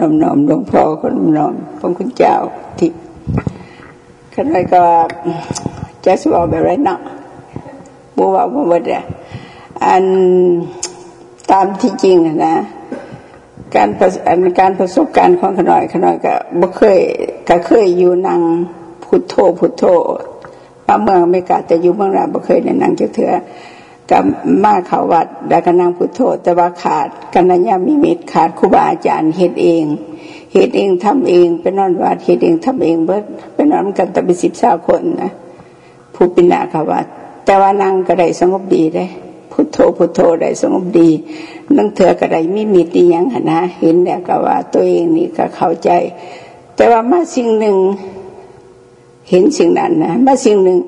นอมน้อมหลวงพ่อคนนอมน้อมพระคุณเจ้าที่ขณะก็จะสวาแบบไรเนาะบัวบัวบัวอันตามที่จริงนะการการประสบการณ์ของขน่อยขน่อยก็บ่เคยก็เคยอยู่นั่งพุทโธพุทโธมาเมืองอเมริกาแต่อยู่เมืองราบ่เคยในนั่งเถื่อ กับมาเขาวัดได้กันนั่งพุทโธแต่ว่าขาดกันัญญามิมิตขาดครูบาอาจารย์เฮ็ดเองเฮ็ดเองทำเองเป็นอนวัดเฮ็ดเองทำเองเบิดเป็นอนกันแต่เป็นสิบสาคนนะผู้ปินาเขาวัด แต่ว่านั่งก็ได้สงบดีได้พุทโธพุทโธได้สงบดีนั่งเถื่อกระไดไม่มีตียังหนะเห็นแล้วก็ว่าตัวเองนี่ก็เข้าใจ แต่ว่ามาสิ่งหนึ่งเห็นสิ่งนั้นนะมาสิ่งหนึ่ง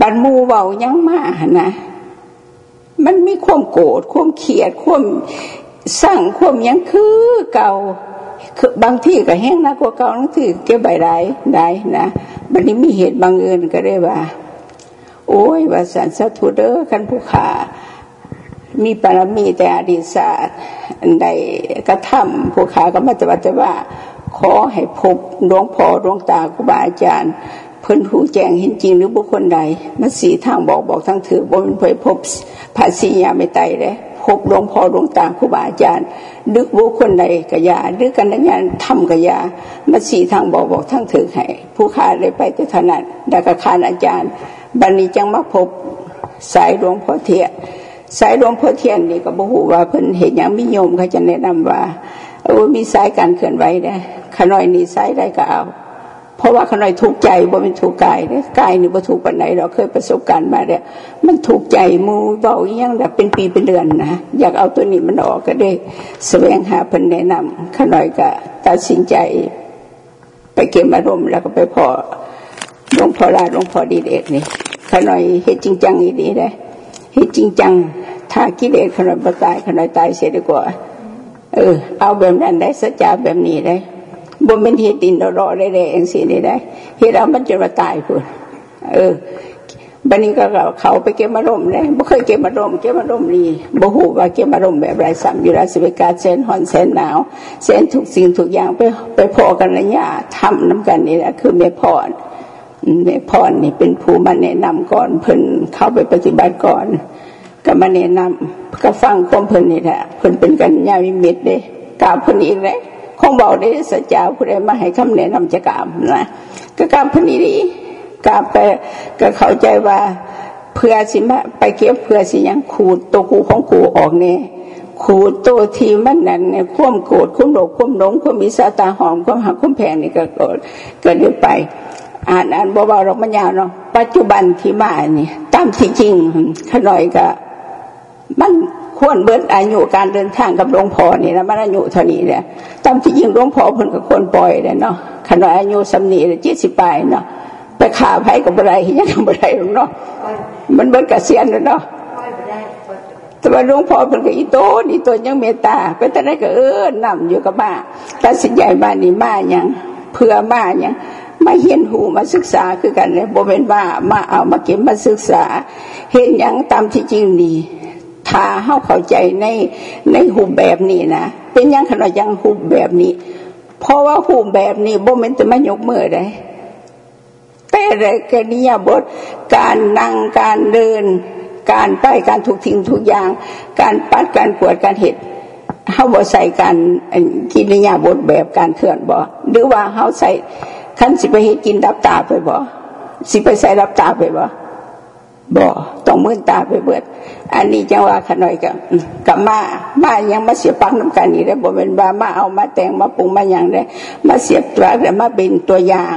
บันมูเบายังมานะ มันมีความโกรธความเขียดความสร้างความยังคือเก่าคือบางที่ก็แห้งนะกว่าเก่าบางที่เก็บใบได้ได้นะบันนี้มีเหตุบางเอิญก็ได้ว่า โอ้ยว่าสันสะทุเด้อกันผู้ขามีปรมีแต่อดีตศาสตร์ใดกระทำผู้ขาก็มาตวัดว่า ขอให้พบดวงพ่อดวงตาครูบาอาจารย์ เพิ่นหูแจ้งเห็นจริงหรือบุคคลใดมาสีทางบอกบอกทางถือบนเผยพบภาษียาไม่ไตเลยพบดวงพ่อดวงตาครูบาอาจารย์ดึกบุคคลใดกะยาดึกกันนัญญาทำกะยามาสีทางบอกบอกทางถือให้ผู้ขาเลยไปแต่ถนัดดักคานอาจารย์ บันนี้จังมาพบสายหลวงพ่อเทียสายหลวงพ่อเทียนนี่ก็บอกว่าเพิ่นเห็นอย่างมิโยมเขาจะแนะนำว่าเออมีสายการเคลื่อนไหวได้ขน่อยนี่สายได้ก็เอา เพราะว่าขน่อยถูกใจบ่เป็นถูกกายเด้กายนี่บ่ถูกปันไหนเราเคยประสบการณ์มาเนี่ยมันถูกใจมูเบาอย่างแบบเป็นปีเป็นเดือนนะอยากเอาตัวนี้มันออกก็ได้แสวงหาเพิ่นแนะนำขน่อยก็ตัดสินใจ ไปเก็บอารมณ์แล้วก็ไปพอหลวงพ่อราหลวงพ่อดีเด็กนี่ขน่อยเฮ็ดจริงจังอีดีเลยเฮ็ดจริงจังถ้ากิเลสขนาดตายขนาดตายเสียดีกว่า เออ เอาแบบนั้นได้สัจจะแบบนี้ได้ บ่เป็นเฮ็ดดินรอได้ได้เองสิได้ได้เฮ็ดเอามันจะมาตายพุ่นเออบันนี้ก็เขาไปเก็บมารมเลยบ่เคยเก็บมารมเก็บมารมนี่บ่ฮู้ว่าเก็บมารมแบบไรสัมอยู่ราสิบกาเซนหอนเซนหนาวเซนทุกสิ่งทุกอย่างไปไปพอกันระยะทำน้ำกันนี่แหละคือเมพรแม่พรนี่เป็นผู้มาแนะนำก่อนเพิ่นเข้าไปปฏิบัติก่อน ก็มาแนะนำก็ฟังความเพิ่นนี่แหละเพิ่นเป็นกันญาวิมิตเด้กล่าวเพิ่นอีกเลย คงบอกได้สัจจาผู้ใดมาให้คำแนะนำจะกล่าวนะก็กล่าวเพิ่นอีดีกล่าวไปก็เข้าใจว่าเพื่อสิมาไปเก็บเพื่อสิยังขูดตัวกูของกูออกเนี่ยขูดตัวทีมันนั่นเนี่ยควมโกรธควมโลภควมหลงควมมีสาตาหอมควมหักควมแพงนี่ก็โกรธก็เดือไปอ่านอ่านเบาๆเราไม่ยาวเนาะปัจจุบันที่มานี่ตามที่จริงขน่อยก็มัน ควรเบิดอายุการเดินทางกับหลวงพ่อนี่นะมันอายุเท่านี้เนี่ยตามที่จริงหลวงพ่อเพิ่นก็ควรปล่อยเลยเนาะขน่อยอายุสำนีเจ็ดสิบปลายเนาะไปข่าไผ่กับอะไรยังกับอะไรหรอกเนาะมันเบิดกเกษียณแล้วเนาะแต่ว่าหลวงพ่อเพิ่นก็อีโตนี่ตัวยังเมตตาไปแต่ไหนก็เออนำอยู่กับบ้าแตัดสินใจบ้านนี่มาอย่างเพื่อมาอย่างมาเห็นหูมาศึกษาคือกันเลยบ่เป็นว่ามาเอามาเก็บมาศึกษา เห็นอย่างตามที่จริงนี่ ถ้าเข้าเข้าใจในในหูแบบนี้นะเป็นยังขนาดยังหูแบบนี้ เพราะว่าหูแบบนี้บ่เป็นแต่มายกมือได้แต่ไรกนิยบท การนั่งการเดิน การไปการถูกทิ้งทุกอย่าง การปัดการปวดการเห็ดเขาบ่ใส่การกินนิยบทแบบการเคลื่อนบ่หรือว่าเขาใส่ขั้นสิไปเห็ดกินรับตาไปบ่สิไปใส่รับตาไปบ่ บ่ต้องมื่นตาไปเบิด อันนี้จังว่าขน่อยกับกับมามายังมาเสียปักน้ำกันนี่ได้บ่เป็นว่ามาเอามาแต่งมาปรุงมาอย่างได้มาเสียบตัวแต่มาเป็นตัวอย่าง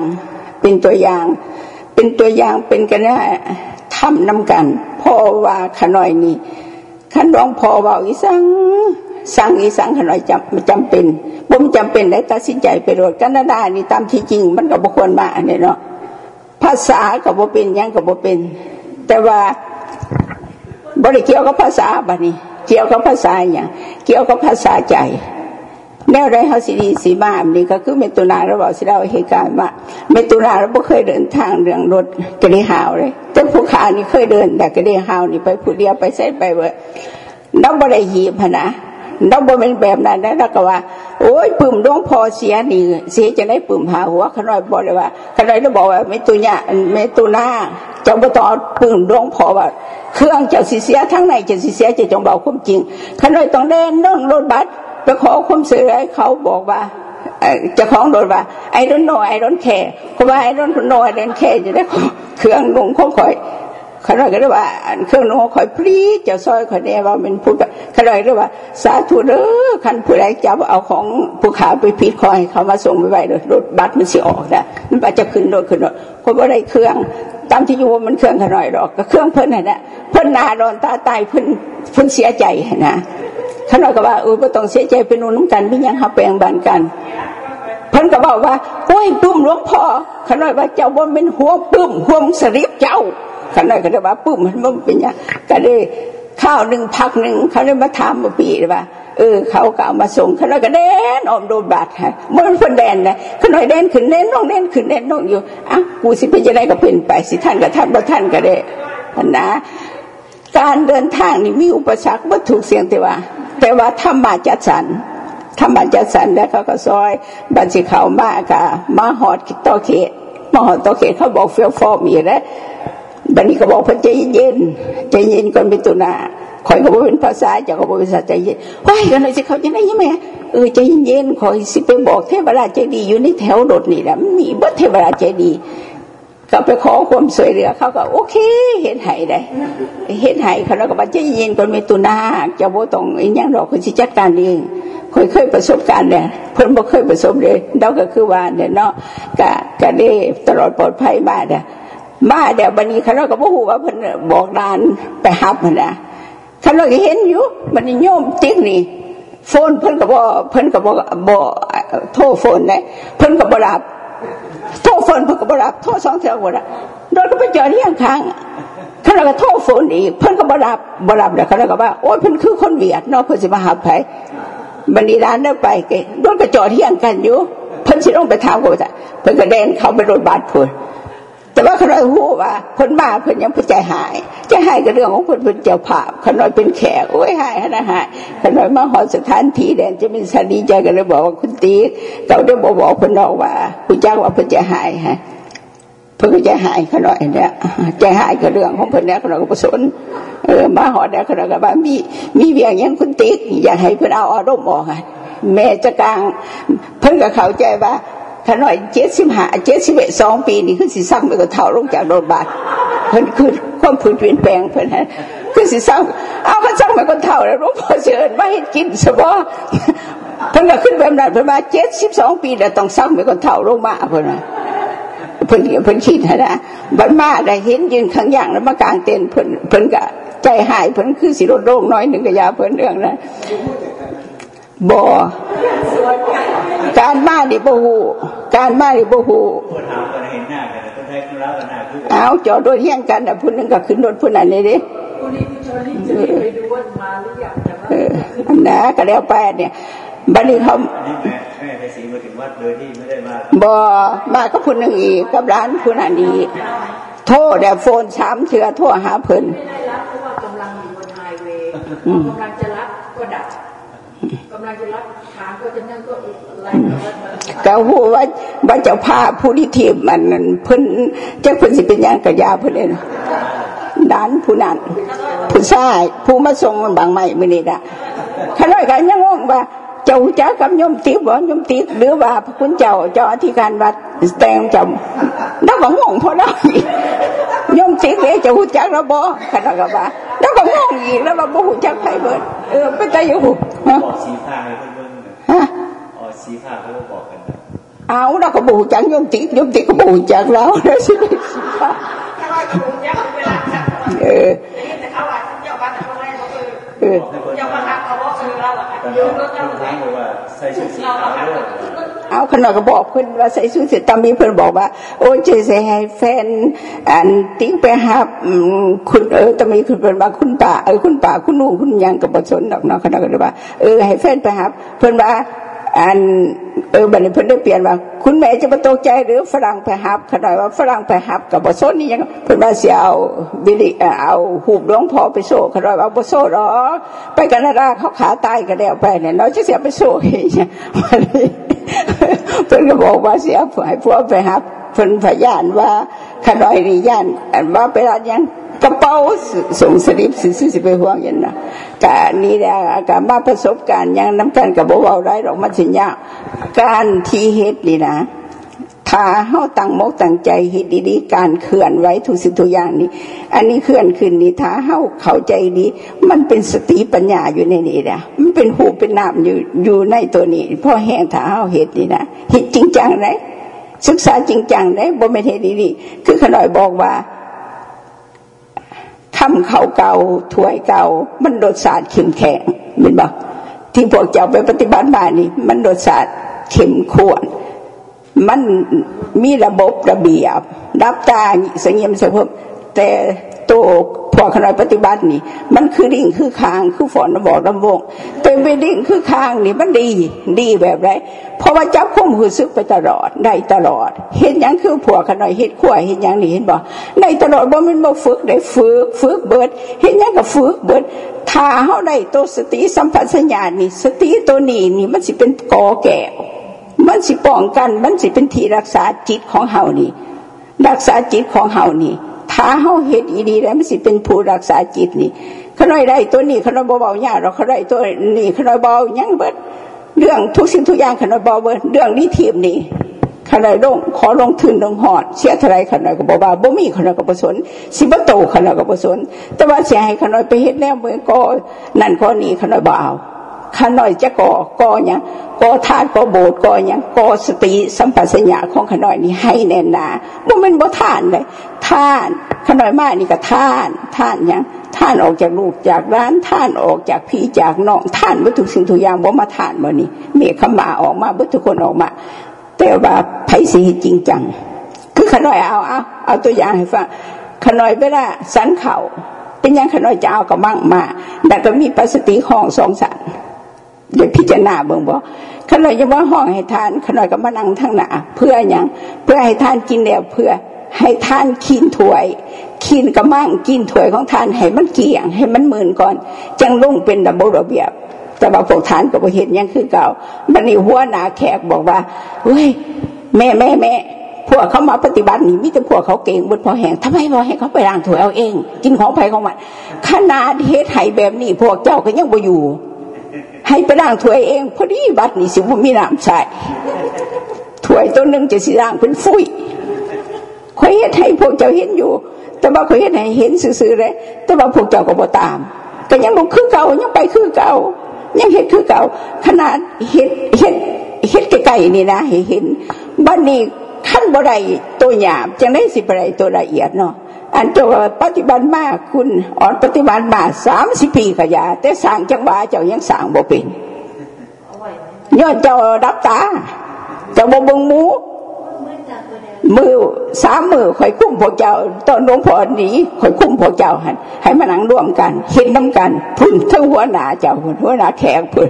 เป็นตัวอย่าง เป็นตัวอย่างเป็นกันนะทำน้ำกันพ่อว่าขน่อยนี่ขันร้องพ่อว่าอีสังสั่งอีสังขน่อยจำจำเป็นบ่มจำเป็นได้ตัดสินใจไปโดดกันนาดานี่ตามที่จริงมันก็บ่ควรมาเนี่ยเนาะภาษากับบ่เป็นยังกับบ่เป็น แต่ว่าบริเกี่ยวกับภาษาบานี้ เกี่ยวกับภาษาอย่างเกี่ยวกับภาษาใจแนวไรเฮาสิดีสีมาอันนี้ก็คือเมตุนาเราบอกสิเราเหตุการณ์ว่าเมตุนาเราไม่เคยเดินทางเรื่องรถกระดิหาวเลย แต่ผู้ขานี่เคยเดินแต่กระดิหาวนี่ไปผู้เดียวไปเส้นไปเว้ยน้องบริยีพนะ เราบ่เป็นแบบนั้นนะแล้วก็ว่า โอ้ยปึ่มดวงพอเสียนี่เสียจะได้ปึ่มหาหัวขน้อยบอกเลยว่าขน้อยเราบอกว่าไม่ตุเนี่ยไม่ตุหน้าจ้าบ่ต้องปึ่มดวงพอว่าเครื่องจ้าสิเสียทั้งในจะสิเสียจะจงบอกความจริงขน้อยต้องเดินน้องรถบัสไปขอความเสียให้เขาบอกว่าจะของโดนว่าไอ้ร้นโนไอ้ร้นแค่เพราะว่าไอ้ร้นโนไอ้ร้นแค่จะได้เครื่องลงคงคอย ขณะก็เรียกว่าเครื่องนุ่งคอยพลีจะซอยคอยเนี่ยว่าเป็นผู้ขณะเรียกว่า สาธุเด้อคันผู้ใดจับเอาของผู้ขาไปพิดคอยเขามาส่งไปไว้รถบัสมันสิออกนะมันจะขึ้นรถขึ้นรถเพราะว่าได้เครื่องตามที่อยู่มันเครื่องขน่อยดอกก็เครื่องเพิ่นน่ะเพิ่นนาโดนตาตายเพิ่นเพิ่นเสียใจนะขน่อยก็ว่าเออไม่ต้องเสียใจเป็นนุ่นกันพี่ยังหาแปลงบันกันเพิ่นก็บอกว่าโอ้ยปุ้มหลวงพ่อขน่อยว่าเจ้าบ่เป็นหัวปุ้มหัวสริบเจ้า ขณะก็ได้ว่าปุ๊บมันมันเป็นอย่างก็ได้ข้าวหนึ่งพักหนึ่งเขาได้มาถามมาปีว่าเออเขาก็เอามาส่งขณะก็เด่นอมโดนบาดฮะมันคนแดนเลยขณะเด่นขึ้นเด่นลงเด่นขึ้นเด่นลงอยู่อะกูสิเป็นจะได้ก็เป็นไปสิท่านกับท่านบ่ท่านก็ได้นะการเดินทางนี่มีอุปสรรควัตถุเสียงแต่ว่า แต่ว่าธรรมะจัดสรรธรรมะจัดสรรแล้วเขาก็ซอยบัญชีเขามากะมาหอดต่อเขตมาหอดต่อเขตเขาบอกเฟี้ยวฟอมีแล้ว บันนี้ก็บอกพระใจเย็นใจเย็นก่อนเป็นตุนาคอยก็บอกเป็นภาษาจะก็บอกภาษาใจเย็นว้ายกันเลยสิเขาจะได้ยังไงเออใจเย็นคอยสิไปบอกเทวราชใจดีอยู่ในแถวรถนี่แหละมีบัดเทวราชใจดีก็ไปขอความสวยเหลือเขาก็โอเค เห็นหายได้เห็นหายเขาแล้วก็บอกใจเย็นก่อนเป็นตุนาจะโบตรงอีกอย่างเราคนสิจัดการเองเคยเคยประสบการณ์เนี่ยเพิ่นบ่เคยประสบเลยเราก็คือว่าเนี่ยเนาะกะกะได้ตลอดปลอดภัยมาเนี่ย มาเดี๋ยวบันนี้เขาก็บอกว่าเพิ่นบอกดานไปหับมันนะเขาก็เห็นอยู่บันนี้โยมติ๊กนี่โฟนเพิ่นก็บอกเพิ่นก็บอกบอกโทรโฟนเลยเพิ่นก็บอกรับโทรโฟนเพิ่นก็บอกรับโทรสองเท่าบ่ละโดนก็ไปจอที่ข้างเขาก็โทรโฟนอีกเพิ่นก็บอกรับบรับเดี๋ยวเขาก็ว่าโอ้ยเพิ่นคือคนเวียดเนาะเพิ่นสิมาหาไผบันนี้ร้านได้ไปเกโดนก็จอดที่กันอยู่เพิ่นสิต้องไปถามกูแต่เพิ่นก็เดินเขาไปรถบัสเพิ่น แต่ว่าขน้อยหูว่าคนมาเพิ่นยังผู้ใจหายใจหายกับเรื่องของคนเป็นเจ้าภาพขน้อยเป็นแขกโอ้ยหายนะหายขน้อยมาหอสถานที่แดนจะมีสันดีใจกันเลยบอกว่าคุณตีเราได้บอกบอกเพิ่นอกว่าผู้จ้างว่าเพิ่นจะหายฮะเพิ่นก็ใจหายขน้อยเนี่ยใจหายกับเรื่องของเพิ่นเนี่ยขน้อยก็ประสนเออมาหอได้ขน้อยก็ว่ามีมีเวียงยังคุณตีอยากให้เพิ่นเอาอารมณ์ออกแม่จะกลางเพิ่นก็เข้าใจว่า ถ้าหน่อยเจ็ดสิบห้าเจ็ดสิบเอ็ดสองปีนี่คือสิสร้างไปก็เท่าลงจากโดนบาดเพิ่นคือความผืนเปลี่ยนแปลงเพิ่นฮะคือสิสร้างเอาเขาสร้างไปก็เท่าแล้วรู้พอเชิญไม่ให้กินสบอเพิ่นก็ขึ้นแบบนั้นเพิ่นมาเจ็ดสิบสองปีแล้วต้องสร้างไปก็เท่าลงมาเพิ่นนะเพิ่นเพิ่นคิดนะบัดมาได้เห็นยืนข้างอย่างแล้วมากลางเต็นเพิ่นเพิ่นก็ใจหายเพิ่นคือสิรดโรคน้อยหนึ่งก็ยาเพิ่นเรื่องนะ บ่การมาดิบ่ฮูการมาดิบ่ฮูเอาจอดรถเฮียงกันอะผู้นึงก็ขึ้นรถผู้นั้นเลยดิอันนะก็แล้วไปเนี่ยบัดนี้เขาบ่มาก็ผู้นึงอีกกับร้านผู้นั้นอีกโทษแต่โฟนสามเถื่อโทษหาเพิ่นกำลังอยู่บนไฮเวย์กำลังจะรับก็ดับ มาจะรับถามก็จะนั่งก็ไล่ก็หูว่าว่าเจ้าภาพผู้ที่ทีมมันเพิ่นเจ้าเพิ่นสิเป็นยังกระยาเพิ่นเลยด้านผู้นั้นผู้ชายผู้มาส่งบางใหม่มื่อนี้ละขณะกันยังงงว่าเจ้าจ้ากับยมติ๊กบ่ยมติหรือว่าพระคุณเจ้าเจ้าอธิการวัดแต่งจำแล้วก็งงเพราะเรายมติ๊กเลยจะหูจักเราบ่ขณะกับว่า แล้วก็งงอีกแล้วว่าบ่หูจักใครเบิดเออเป็นใจอยู่บอกสีผ้าให้เพื่อนฮะอ๋อสีผ้าเขาบอกกันเอาเราก็บูจักยมติ๊กยมติกก็บูจักเราแล้วสิสีผ้าเออเออ เอาขนาดก็บอกเพื่อนว่าใส่ชุดเสร็จตามนี้เพื่อนบอกว่า โอ้ยเจสให้แฟนอันติ้งไปหาคุณเออตามนี้คือเป็นว่าคุณป่าเออคุณป่าคุณนุ่งคุณยังกับบทสนดอกเนาะขนาดก็เลยว่าเออให้แฟนไปหาเพื่อนว่า อันเออบันนี้เพิ่นได้เปลี่ยนว่า คุณแม่จะมาตกใจหรือฝรั่งไปหับขนาดว่าฝรั่งไปหับกับบ่ซนนี่ยังเพิ่นว่าสิเอาบิลิเอาหูบหลวงพ่อไปโซ่ขนาดว่าบ่โซ่หรอไปแคนาดาเขาขาตายก็แล้วไปเนี่ยเราจะเสียไปโซ่เฮ้ยเพิ่นก็บอกว่าเสียให้พวไปหับเพิ่นพยานว่า ขนาดนี้ย่านว่าไปร้านยังกระเป๋าส่งสลิปสิสิไปห่วงยันนะกานี่แหละการมาประสบการณ์ยังน้ำกันกับบ่เบาได้หรอกมันสิยากการที่เฮ็ดนี่นะถ้าเฮาตั้งมกตั้งใจเฮ็ดดีๆการเคลื่อนไหวทุกสิ่งทุกอย่างนี่อันนี้เคลื่อนขึ้นนี่ถ้าเฮาเข้าใจดี มันเป็นสติปัญญาอยู่ในนี้นะมันเป็นหูเป็นน้ำอยู่อยู่ในตัวนี้พ่อแห้งถ้าเฮาเฮ็ดนี่นะเฮ็ดจริงจังเลย ศึกษาจริงจังได้บ่แม่นเฮ็ดดีคือขน่อยบอกว่าทำเขาเก่าถวยเก่า มันรสชาติเข็มแข็งเป็นบอกที่พวกเจ้าไปปฏิบัติมานี่ มันรสชาติเข็มขวนมันมีระบบระเบียบ รับตาสงยมสงบแต่ ตัวพวกขณะปฏิบัตินี่ มันคือดิ่งคือคางคือฝอนะบอกลำวงแต่ไปดิ่งคือคางนี่มันดีดีแบบไรเพราะว่าจับคุ้มหือซึกไปตลอดได้ตลอด เห็นยังคือผัวขน่อยเห็นขั้วเห็นยังนี่เห็นบ่ได้ตลอดว่ามันบ่ฝึกได้ฝึกฝึกเบิด เห็นยังก็ฝึกเบิดถ้าเขาได้ตัวสติสัมผัสญาณนี่สติตัวนี้นี่มันสิเป็นกอแก้วมันสิป้องกัน มันสิเป็นที่รักษาจิตของเฮานี่ รักษาจิตของเฮานี่ ถ้าเฮาเฮ็ดอีดีแล้วมันสิเป็นผู้รักษาจิตนี่ขน้อยได้ตัวนี้ขน้อยเบาๆยากเราขน้อยตัวนี้ขน้อยเบายังเบิดเรื่องทุกสิ่งทุกอย่างขน้อยเบาเบิดเรื่องนี้ทีมนี่ขน้อยลงขอลงทุนลงหอด เสียเท่าไรขน้อยก็บอกว่าบ่มีขน้อยก็บ่สนสิบโตขน้อยก็บ่สนแต่ว่าเสียให้ขน้อยไปเฮ็ดแนวเมือก็นั่นก็นี้ขน้อยบ่เอา ข้าน้อยจะก่อก่อเนี่ยก่อทานก่อโบสถ์ก่อเนี่ยก่อสติสัมปชัญญะของข้าน้อยนี่ให้แน่นหนาบ่แม่นบ่ทานเลยท่านข้าน่อยมากนี่ก็ท่านท่านยังท่านออกจากลูกจากร้านท่านออกจากพี่จากน้องท่านวัตถุสิ่งทุกอย่างบ่มาท่านบ่นี่เมียขมาออกมาวัตถุคนออกมา แต่ว่าไผสีจริงจังคือขน่อยเอาเอาเอาตัวอย่างให้ฟังขน่อยเวลาสันเข่าเป็นยังขน่อยจะเอากับมั่งมาแต่ก็มีปัสติห้องสองสัน เดี๋ยวพิจารณาเบิ่งบ่ขน่อยจะว่าห้องให้ทานขน่อยก็มานั่งทั้งหน้าเพื่ออย่างเพื่อให้ทานกินแล้วเพื่อให้ทานขีนถวยขีนกระมังกินถวยของทานให้มันเกี่ยง ให้มันหมื่นก่อน จังลุ่งเป็นระบบระเบียบ แต่ว่าพวกทานก็บ่เห็นยังคือเก่าบันนี้หัวหนาแขกบอกว่าเฮ้ยแม่แม่แม่พวกเขามาปฏิบัตินี่มิแต่พวกเขาเก่งบนพอแห่งทำไมพอให้เขาไปล้างถวยเอาเอง กินของไผ่ของมันขนาดเฮ็ดไห้แบบนี้พวกเจ้าก็ยังบ่อยู่ ให้ไปล้างถวยเองพอดีบัดนี่สิบ่มีน้ำใส่ถวยตัวหนึ่งจะสิล้างเป็นฟุ้ยคอยเห็นให้พวกเจ้าเห็นอยู่ แต่ว่าคอยเห็นให้เห็นซื่อๆเลยแต่ว่าพวกเจ้าก็บ่ตาม ก็ยังลงคือเก่ายังไปคือเก่ายังเห็นคือเก่า ขนาดเห็นเห็นเห็นไกลๆนี่นะเห็นบ้านนี้ ขั้นบ่ได้ตัวหยาบจังได้สิบไรตัวละเอียดเนาะอันเจ้าปฏิบัติมากคุณอ่อนปฏิบัติมาสามสิบปีขยาแต่สั่งจังหวะเจ้ายังสั่งบ่เป็นย้อนเจ้าดับตาเจ้าบ่เบิ่งมูมือสามมือคอยคุ้มพวกเจ้าตอนหลวงพ่อหนีคอยคุ้มพวกเจ้าหันให้มานั่งร่วมกันเห็นน้ากันพุ่นทั้งหัวหน้าเจ้าหัวหน้าแขกพุ่น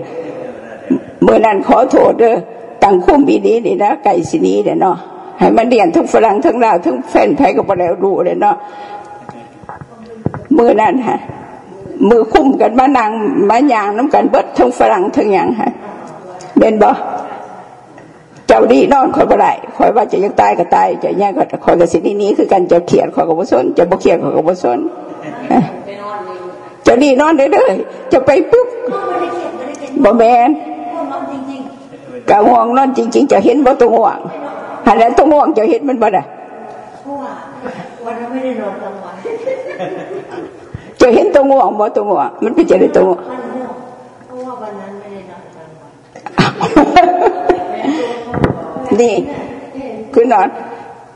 เมื่อนั้นขอโทษเด้อตั้งคุ้มปีนี้นี่นะไก่สินี้เด้เนาะ ให้มันเรียนทั้งฝรั่งทั้งลาวทั้งแฟนไทยก็ไปแล้วรู้เลยเนาะมือนั้นฮะมือคุ้มกันมานั่งมาย่างน้ำกันเบิดทั้งฝรั่งทั้งอย่างฮะเป็นบ่เจ้าดีนอนคอยบ่ได้คอยว่าจะยังตายก็ตายจะแย่ก็คอยกระสินี้นี้คือกันจะเขียนคอยกับบุษนจะบ่เขียนคอยกับบุษนจะดีนอนได้เลยจะไปปุ๊บบ่แมนกะง่วงนอนจริง ๆ จะเห็นบ่ตัวง่วง หันแล้วตัวง่วงจะเห็นมันบ่ได้วันนั้นไม่ได้นอนกลางวันจะเห็นตัวง่วงบ่ตัวง่วงมันเป็นจะได้ตัวง่วงเพราะว่าวันนั้นไม่ได้นอนกลางวันนี่คือนอน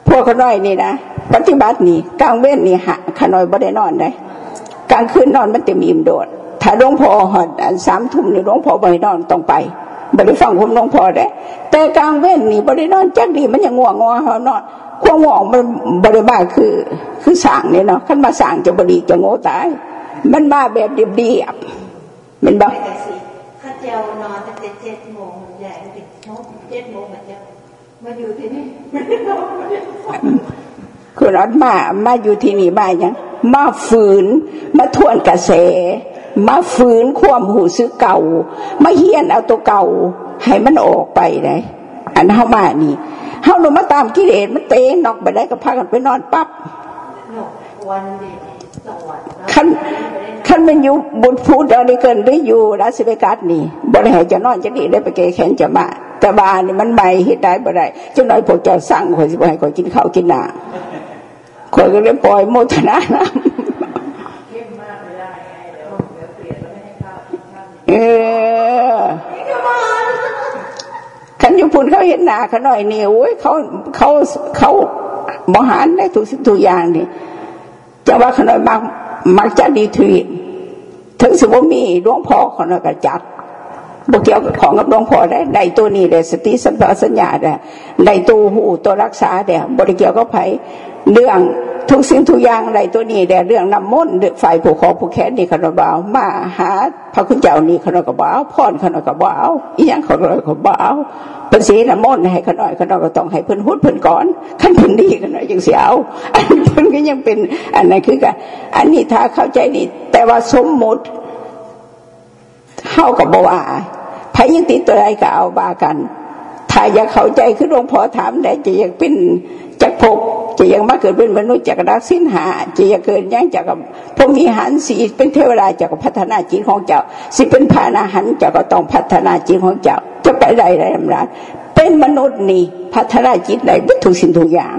พวกขน้อยนี่นะปฏิบัตินี่กลางเว้นนี่หะขน้อยบ่ได้นอนได้กลางคืนนอนมันจะมีมโดดถ้าหลวงพ่อหอดสามทุ่มนี่หลวงพ่อบ่ได้นอนต้องไป บ่ได้ฟังผมหลวงพ่อได้แต่กลางเว้นนี่บ่ได้นอนจักดีมันยังง่วงงอเขานอนความง่วงมันบ่ได้บ้าคือ คือสั่งนี่เนาะขั้นมาสั่งจะบดีจะโง่ตาย มันมาแบบเดียบๆมันบ่เจ้านอนตั้งแต่เจ็ดโมงใหญ่ถึงเจ็ดโมงมาเจ้ามาอยู่ที่นี่คุณอดมามาอยู่ที่นี่บ้ายังมาฝืนมาทวนกระแส มาฝืนความหูซื้อเก่า มาเฮียนเอาตัวเก่า ให้มันออกไปเลยอันเข้ามานี่เฮาลงมาตามกิเลสมันเตะนอกไปได้ก็พากันไปนอนปั๊บวันขันขันมันอยู่บุญพูดเอาได้เกินได้อยู่รัสเวกัสนี่บริหารจะนอนจะดีได้ไปเกยแขนจะมาแต่บานนี่มันใบเหตุได้บ่ได้จังหน่อยพวกเจ้าสั่งคนสิบ่ให้คนกินข้าวกินหนาคนก็เลยปล่อยโมทนานะ เออขันยู่พุ่นเขาเห็นหนาเขาหน่อยนี่โอ้ยเขาเขาเขามหันได้ทุกสิ่งทุกอย่างนี่จะว่าขน่อยมักมักจะดีทีถึงสมมติมีดวงพ่อขน่อยก็จัดบกเกี่ยวกับของกับดวงพ่อได้ในตัวนี้เลยสติสัมปชัญญะได้ในตัวหูตัวรักษาเดี๋ยบริเกี่ยวกับไผเรื่อง ทุกสิ่งทุกอย่างในตัวนี้แต่เรื่องน้ำมนต์ฝ่ายผู้ขอผู้แค้นนี่ขนมบ่าวมาหาพระคุณเจ้านี่ขนมกบบ่าวพ่อนขนมกบบ่าวอีหยังขนมกับบ่าวเป็นสีน้ำมนต์ให้ขนมขนมก็ต้องให้เพิ่นหุดเพิ่นก่อนขั้นเพิ่นดีขนมยังเสียเอาอันเพิ่นก็ยังเป็นอันนั้นคือกันอันนี้ถ้าเข้าใจนี่ แต่ว่าสมมุติเข้ากับบ่ว่าไผยังติดตัวใดก็เอาบากันถ้าอยากเข้าใจคือหลวงพ่อถามได้จะอยากเป็นจักภพ จะยังมาเกิดเป็นมนุษย์จากรักสิ้นหาจะยังเกิดยังจากพวกมีหันสีเป็นเทวดาจากพัฒนาจิตของเจ้า สิเป็นพานาหันจากก็ต้องพัฒนาจิตของเจ้า จะไปใดไรลำรันเป็นมนุษย์นี่พัฒนาจิตใดวัตถุสิ่งทุกอย่าง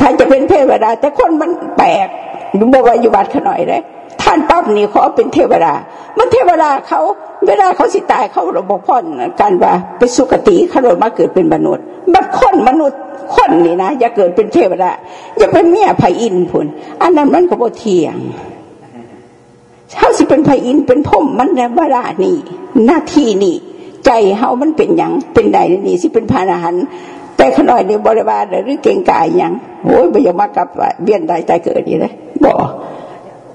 ถ้าจะเป็นเทวดา แต่คนมันแปลกดูบอกว่าอยู่บัดขน่อยเลยท่านปั๊บนี่เขาเป็นเทวดา มันเทวดาเขาเวลาเขาสิตายเขาเราบพ่อนกันว่าไปสุคติเขาเลยมาเกิดเป็นมนุษย์ บัดคนมนุษย์คนนี่นะอย่าเกิดเป็นเทวดาอย่าเป็นเมียไผอินพุนอันนั้นมันก็บ่เที่ยงเขาสิเป็นไผอินเป็นพ่มมันในเวลานี่หน้าที่นี่ใจเฮามันเป็นอย่างเป็นใดนี่สิเป็นพานาหันแต่ขน่อยในบริวารหรือเก่งกายอย่างโอ้ยไปยมากับเบี้ยนใดใจเกิดนี่เลยบ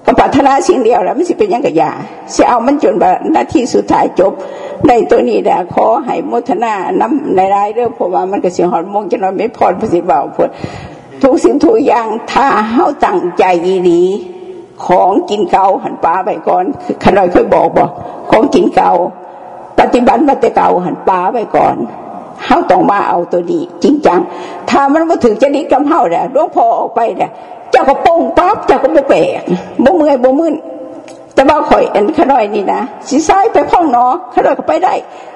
อกก็ปัฒนาสิ่งเดียวแล้วไม่สิเป็นยังกับยาเสียเอามันจนแบบหน้าที่สุดท้ายจบในตัวนี้แหละขอให้มุทนาน้ำในรายเรื่องเพราะว่ามันก็เสียหอนมงจะนอนไม่พอประสิทธิ์เบาพูดทุกสิ่งทุกอย่างถ้าเฮาตั้งใจดีของกินเก่าหันปลาไปก่อนขน่อยเคยบอกบอกของกินเก่าปฏิบัติมาแต่เก่าหันปลาไปก่อนเฮาต้องมาเอาตัวนี้จริงจังถ้ามันมาถึงจะนิดกำเฮาเนี่ยหลวงพ่อออกไปเนี่ย เจ้าก็ป้งปั๊บเจ้าก็บ่แปลกบ่เมื่อยบ่มึนแต่ว่าข่อยอันขน่อยนี่นะสิซ้ายไปพ้องนอขน่อยก็ไปได้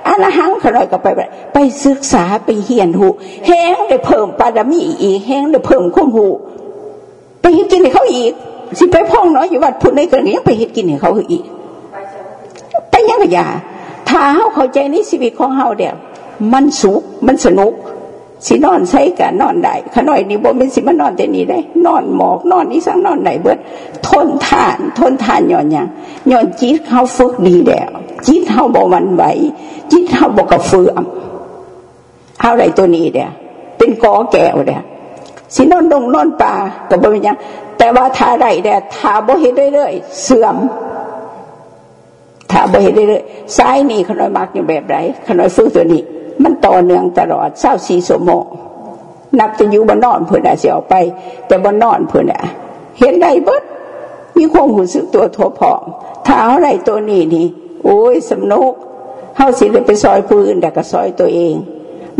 อานหังขน่อยก็ไปไปไปศึกษาไปเฮียนหูแห้งได้เพิ่มปาดมีอีกแห้งได้เพิ่มข้อมหูไปเฮ็ดกินให้เขาอีก สิไปพ้องนออยู่วัดพุ่นในกันยังไปเฮ็ดกินให้เขาอีกไปยังกะยาถ้าเฮาเข้าใจในชีวิตของเฮาเดียวมันสุขมันสนุก สินอนใช้กันนอนได้ขน่อยนี่บ่เป็นสิมันนอนแต่นี่ได้ นอนหมอกนอนนี่สังนอนไหนเบิด ทนทาน ทนทานย่อนยังย่อนจิตเขาฝึกดีแล้วจิตเขาบ่มันไหวจิตเขาบ่กระเฟื่อมเอาอะไรตัวนี้เดียเป็นกอแก้วเดียสินอนดงนอนป่ากับบ่เป็นยังแต่ว่าทาไรเดียทาบ่เห็นเรื่อยๆเสื่อมทาบ่เห็นเรื่อยๆซ้ายนี่ขน่อยมักอยู่แบบไรขน่อยฝึกตัวนี้ มันต่อเนื่องตลอดเศร้าสีสมองนับจะอยู่บนนอนเพื่อนอะเสียออกไป แต่บนนอนเพื่อนอะเห็นได้เบิดมีความหูสึกตัวทัวพร้อมถ้าอะไรตัวนี้นี่ โอ้ยสนุกเฮาสิเลยไปซอยผู้อื่นแต่ก็ซอยตัวเอง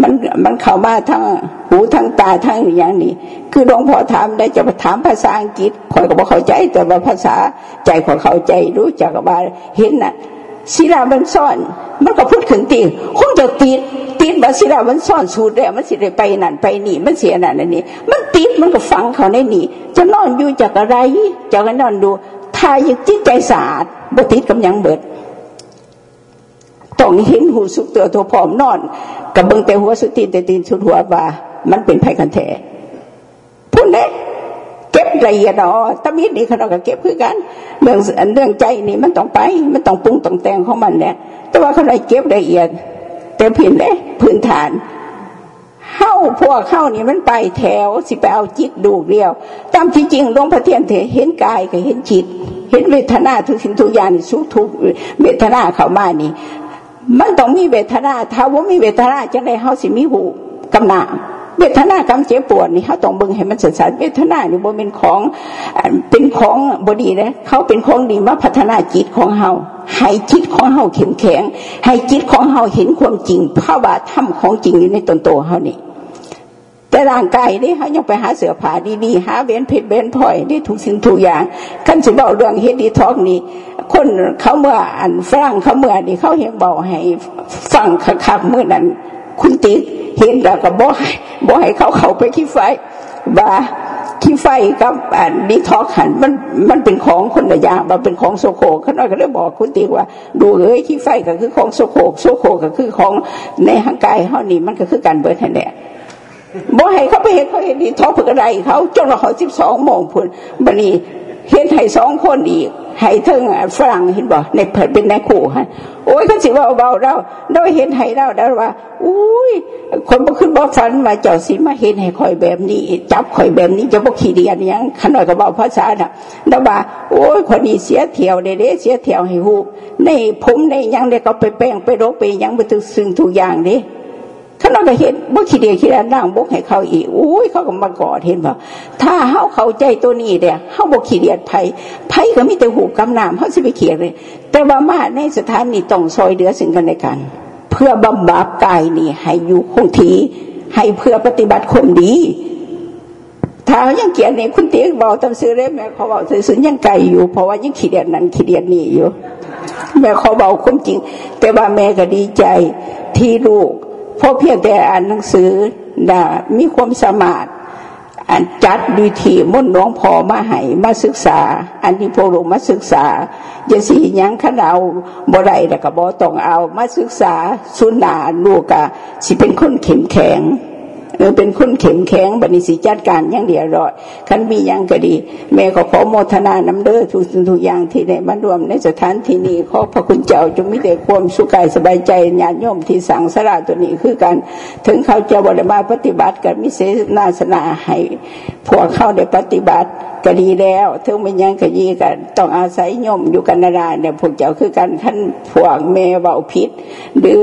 มันมันเข้ามาทั้งหูทั้งตาทั้งอย่างนี้ คือหลวงพ่อถามได้จะมาถามภาษาอังกฤษคอยก็บอกเข้าใจ แต่ว่าภาษาใจของเข้าใจรู้จักว่าเห็นน่ะศิลามันซ่อน มันก็พูดถึงตีคงจะติด ติดว่าศิลามันซ่อนสูตรแล้วมันสิได้ไปนั่นไปนี่ มันเสียนั่นนี่ มันติดมันก็ฝังเขาในนี่ จะนอนอยู่จากอะไรจะกนอนดูถ้ายังจิตใจสะอาดบติดกับยังเบิดต้องเห็นหูสุกตัวตัวผอมนอน กับเบิ้งแต่หัวสุตีนแต่ตีนสุดหัวว่ามันเป็นไผ่กันแท้พูดเน่เก็บละเอียดอ๋อตมิดนี่เขาก็เก็บคือกันเรื่องเรื่องใจนี่มันต้องไป มันต้องปรุงต้องแต่งของมันเนี่ยแต่ว่าเขาเลยเก็บละเอียด แต่ผินเลยพื้นฐานเข้าพวกเข้านี่มันไปแถวสิไปเอาจิตดูเดียว ตามที่จริงหลวงพ่อเทียนเถเห็นกายกับเห็นจิต เห็นเวทนาทุกสิ่งทุกอย่างนี่สุขทุกเวทนาเข้ามานี่ มันต้องมีเวทนาถ้าว่ามีเวทนาจะได้เฮาสิมีหูกำนาเวทนากำเจ็บปวดนี่เขาต้องเบิ่งให้มันสสัดเวทนานี่บ่เป็นของเป็นของบดีเลยเขาเป็นของดีมาพัฒนาจิตของเฮา ให้จิตของเฮาเข้มแข็ง ให้จิตของเฮาเห็นความจริงภาวะธรรมของจริงอยู่ในตนตัวเฮานี่แต่ร่างกายนี่เขายังไปหาเสือผ้าดีๆหาเว้นเพชรเว้นพลอยนี่ทุกสิ่งทุกอย่างคันสิบอกเรื่องเฮ็ดดีท้องนี่คนเขาเมื่ออันฝรั่งเขาเมื่อนี่เขาเห็นบอกให้ฟังคักๆเมื่อนั้น คุณติ๊กเห็นแล้วก็บอกบอกให้เขาเขาไปขี้ไฟว่า ขี้ไฟกับอันดีท็อกหันมันมันเป็นของคนละอย่างมันเป็นของโซโคเขาน้อยก็เลยบอกคุณติว่า ดูเอ้ยขี้ไฟก็คือของโซโคโซโคก็คือของในร่างกายเขานี่มันก็คือการเบิดแห่งบอกให้เขาไปเห็นเขาเห็นดีท้อเพื่ออะไรเขาจนเราเขาสิบสองโมงพุ่นบันนี้ เห็นให้สองคนอีกให้เทิงฝรั่งเห็นบ่ในเผิดเป็นในขู่ฮะโอ้ยเขาสิว่าเบาเราเราเห็นให้เราได้ว่าอุ้ยคนบ่ขึ้นบ่ฝันว่าเจ้าสิมาเห็นให้คอยแบบนี้ จับคอยแบบนี้จะบ่ขี้เดียนยังขนาดก็เบาภาษาน่ะเราว่า โอ้ยคนนี้เสียเที่ยวเด้เสียเที่ยวให้หูในผมในยังได้ก็ไปแป้งไปโรคไปยังไปถึงซึ่งทุกอย่างนี้ นาดก็เห็นบ่ขี้เดียขี้เดียนั่งบกให้เขาอีกอุ้ยเขาก็มากอดเห็นบ่ถ้าเฮาเข้าใจตัวนี้เด้เฮาบ่ขี้เดียดไผไผก็มีแต่หูกำน้ำเฮาสิไปเขียดเลยแต่ว่ามาในสถานนี้ต้องซอยเดือสิ่งกันในกัน เพื่อบำบัดกายนี่ให้อยู่คงทีให้เพื่อปฏิบัติคนดีถ้ายังเกียดนี่คุณเตี้ยบอกตำซื้อเลยแม่เขาบอกซื้อยังไกลอยู่เพราะว่ายังขี้เดียดนั้นขี้เดียดนี่อยู่แม่เขาบอกความจริง แต่ว่าแม่ก็ดีใจที่ลูก เพราะเพียงแต่อ่านหนังสือนะมีความสามารถอันจัดดีทีมุ่นน้องพอมาให้มาศึกษา อันนี้พวกลูกมาศึกษาจะสียังขันเอาบ่ได้แต่ก็บ่ต้องเอามาศึกษาสุนาลูกะสิเป็นคนเข็มแข็ง เออเป็นคนเข้มแข็งบันิสิจัดการย่างเดียวรอดขันมียังก็ดี แม่ก็ขอโมทนาน้ำเด้อทุกทุกอย่างที่ได้มารวมในสถานที่นี้ขอพระคุณเจ้าจงมีแต่ความสุขกายสบายใจญาติโยมที่สั่งสละตัวนี้คือกันถึงเขาจะบริมาปฏิบัติกับมิเสนาสนาให้พวกเข้าได้ปฏิบัติก็ดีแล้วถึงไม่ยังก็ยีกันต้องอาศัยโยมอยู่กันนานเนี่ยพวกเจ้าคือกันท่านพวกแม่เบาพิษหรือ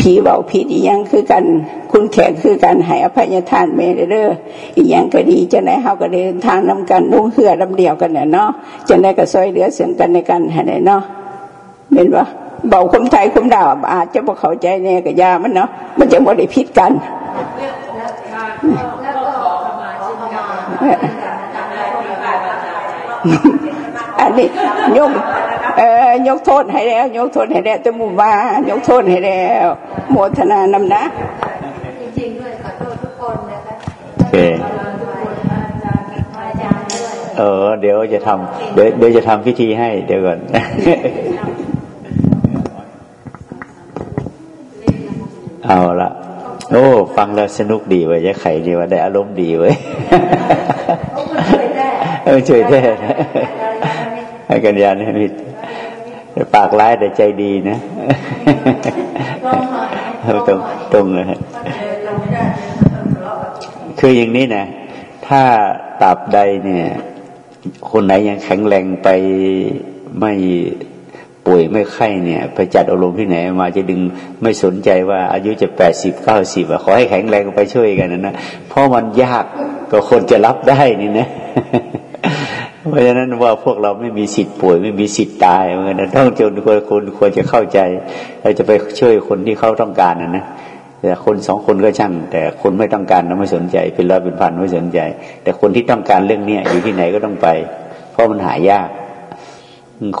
ผีเบาผีอียังคือกัน คุณแขกคือกันให้อภัยทานเมเด้ออียังก็ดีจะไหนเฮาก็เดินทางนำกันนุ่งเหือลำเดียวกันเนาะจะไหนก็ซอยเหลือเสียงกันในกันให้เนาะเป็นปะเบาคมไทยคมดาวอาจจะบ่เข้าใจแน่กับยามันเนาะมันจะบ่ได้พิษกันอันนี้ยก เออยกโทษให้แล้ว ยกโทษให้แล้วจะมุบายกโทษให้แล้วโมทนานำนะจริงๆด้วยขอโทษทุกคนนะคะโอเคเออ เดี๋ยวจะทำเดี๋ยวเดี๋ยวจะทำพิธีให้ เดี๋ยวก่อนเอาละโอ้ ฟังแล้วสนุกดีเว้ยยะไข่ดีว่าได้อารมณ์ดีเว้ยเออช่วยแท้ ให้กันยานี่มิปากร้ายแต่ใจดีนะตรงตรงเลยคืออย่างนี้นะถ้าตราบใดเนี่ย คนไหนยังแข็งแรงไปไม่ป่วยไม่ไข้เนี่ย ไปจัดอารมณ์ที่ไหนมาจะดึงไม่สนใจว่าอายุจะแปดสิบเก้าสิบขอให้แข็งแรงไปช่วยกันนะนะเพราะมันยากก็คนจะรับได้นี่นะ เพราะฉะนั้นว่าพวกเราไม่มีสิทธิ์ป่วย ไม่มีสิทธิ์ตายเหมือนกันต้องจนควรคนควรจะเข้าใจเราจะไปช่วยคนที่เขาต้องการนะนะแต่คนสองคนก็ช่าง แต่คนไม่ต้องการเราไม่สนใจ เป็นร้อยเป็นพันไม่สนใจ แต่คนที่ต้องการเรื่องเนี้ยอยู่ที่ไหนก็ต้องไป เพราะมันหายาก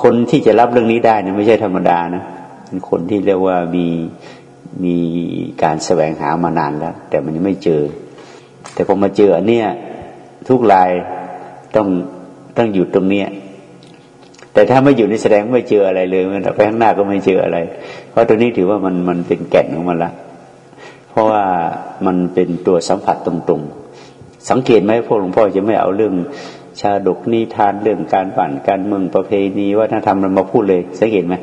คนที่จะรับเรื่องนี้ได้นะไม่ใช่ธรรมดานะเป็นคนที่เรียกว่ามีมีการแสวงหามานานแล้ว แต่มันยังไม่เจอ แต่พอมาเจอเนี่ยทุกรายต้อง ต้องอยู่ตรงเนี้ยแต่ถ้าไม่อยู่ในแสดงไม่เจออะไรเลยมันไปข้างหน้าก็ไม่เจออะไร เพราะตัวนี้ถือว่ามันมันเป็นแก่นของมันละเพราะว่ามันเป็นตัวสัมผัสตรงๆ สังเกตไหมพวกหลวงพ่อจะไม่เอาเรื่องชาดกนิทานเรื่องการปั่นการเมืองประเพณีวัฒนธรรมเรามาพูดเลยสังเกตไหม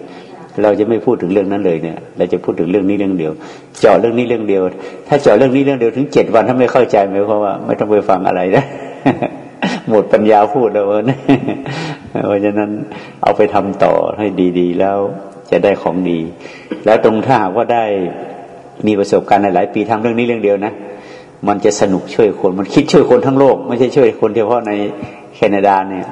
เราจะไม่พูดถึงเรื่องนั้นเลยเนี่ยเราจะพูดถึงเรื่องนี้เรื่องเดียว เจาะเรื่องนี้เรื่องเดียว ถ้าเจาะเรื่องนี้เรื่องเดียวถึงเจ็ดวันถ้าไม่เข้าใจหมายความว่าไม่ต้องไปฟังอะไรนะ หมดปัญญาพูดแล้วเนเพราะฉะนั้นเอาไปทำต่อให้ดีๆ แล้วจะได้ของดี แล้วตรงถ้าหากว่าได้มีประสบการณ์หลายปีทำเรื่องนี้เรื่องเดียวนะ มันจะสนุกช่วยคนมันคิดช่วยคนทั้งโลก ไม่ใช่ช่วยคนเฉพาะในแคนาดาเนี่ย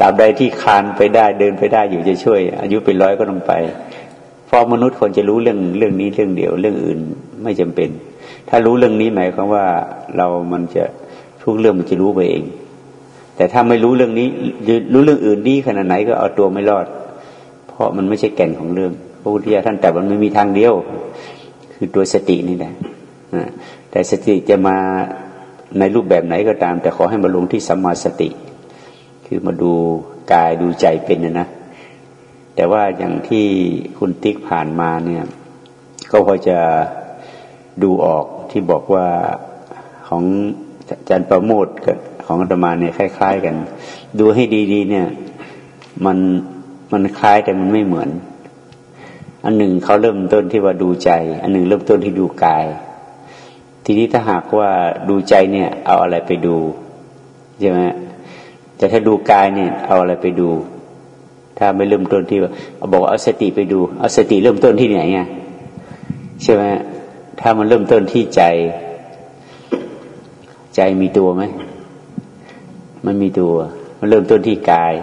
ตราบใดที่คานไปได้เดินไปได้อยู่จะช่วย อายุเป็นร้อยก็ต้องไป เพราะมนุษย์คนจะรู้เรื่องเรื่องนี้เรื่องเดียว เรื่องอื่นไม่จำเป็น ถ้ารู้เรื่องนี้หมายความว่าเรามันจะ ทุกเรื่องมันจะรู้ไปเอง แต่ถ้าไม่รู้เรื่องนี้รู้เรื่องอื่นดีขนาดไหนก็เอาตัวไม่รอด เพราะมันไม่ใช่แก่นของเรื่องพระพุทธเจ้าท่านแต่มันไม่มีทางเดียว คือตัวสตินี่แหละแต่สติจะมาในรูปแบบไหนก็ตาม แต่ขอให้มาลงที่สัมมาสติ คือมาดูกายดูใจเป็นนะนะแต่ว่าอย่างที่คุณติ๊กผ่านมาเนี่ย ก็พอจะดูออกที่บอกว่าของ อาจารย์ประโมทกับของอาตมาเนี่ยคล้าย ๆ กัน ดูให้ดีๆ เนี่ย มันมันคล้ายแต่มันไม่เหมือน อันหนึ่งเขาเริ่มต้นที่ว่าดูใจ อันหนึ่งเริ่มต้นที่ดูกาย ทีนี้ถ้าหากว่าดูใจเนี่ย เอาอะไรไปดูใช่ไหมแต่ถ้าดูกายเนี่ย เอาอะไรไปดู ถ้าไม่เริ่มต้นที่ว่าบอกเอาสติไปดู เอาสติเริ่มต้นที่ไหนไงใช่ไหมถ้ามันเริ่มต้นที่ใจ ใจมีตัวไหมมันมีตัว มันเริ่มต้นที่กาย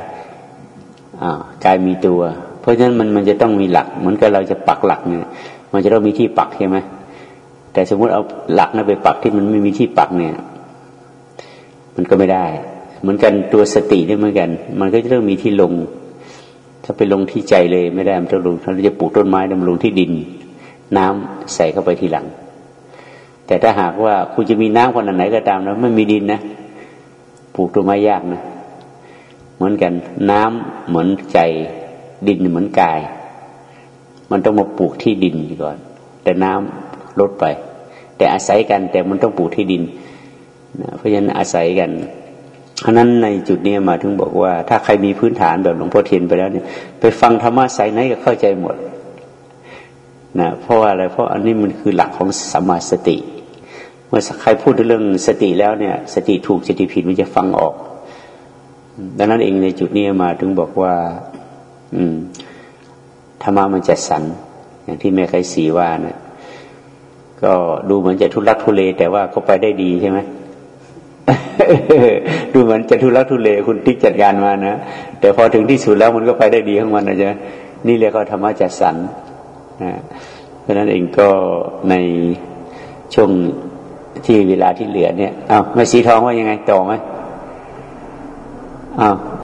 อ่ากายมีตัว เพราะฉะนั้นมันมันจะต้องมีหลัก เหมือนกับเราจะปักหลักเนี่ย มันจะต้องมีที่ปักใช่ไหมแต่สมมุติเอาหลักนั้นไปปักที่มันไม่มีที่ปักเนี่ย มันก็ไม่ได้ เหมือนกันตัวสตินี่เหมือนกัน มันก็จะต้องมีที่ลง ถ้าไปลงที่ใจเลยไม่ได้มันจะลงถ้าเราจะปลูกต้นไม้มันลงที่ดิน น้ำใส่เข้าไปทีหลัง แต่ถ้าหากว่าคุณจะมีน้ำขนาดไหนก็ตามแล้วไม่มีดินนะปลูกต้นไม้ยากนะเหมือนกัน น้ำเหมือนใจดินเหมือนกาย มันต้องมาปลูกที่ดินก่อน แต่น้ำลดไป แต่อาศัยกัน แต่มันต้องปลูกที่ดินนะเพราะฉะนั้นอาศัยกันเพราะนั้นในจุดนี้มาถึงบอกว่า ถ้าใครมีพื้นฐานแบบหลวงพ่อเทียนไปแล้วเนี่ย ไปฟังธรรมะใส่ไหนก็เข้าใจหมดนะเพราะว่าอะไรเพราะอันนี้มันคือหลักของสัมมาสติ มื่อใครพูดเรื่องสติแล้วเนี่ย สติถูกสติผิดมันจะฟังออก ดังนั้นเองในจุดนี้มาถึงบอกว่า อืมธรรมะมันจะสันอย่างที่แม่ไคสีว่านะก็ดูเหมือนจะทุลักทุเล แต่ว่าก็ไปได้ดีใช่ไหมดูเหมือนจะทุลักทุเลคุณติ๊กจัดการมานะแต่พอถึงที่สุดแล้วมันก็ไปได้ดีของมันนะจ๊ะนี่เรียกว่าธรรมะจัดสรรนะเพราะนั้นเองก็ในช่วง ที่เวลาที่เหลือเนี่ยเอาไม่สีทองว่ายังไงต่อไหมอ้าว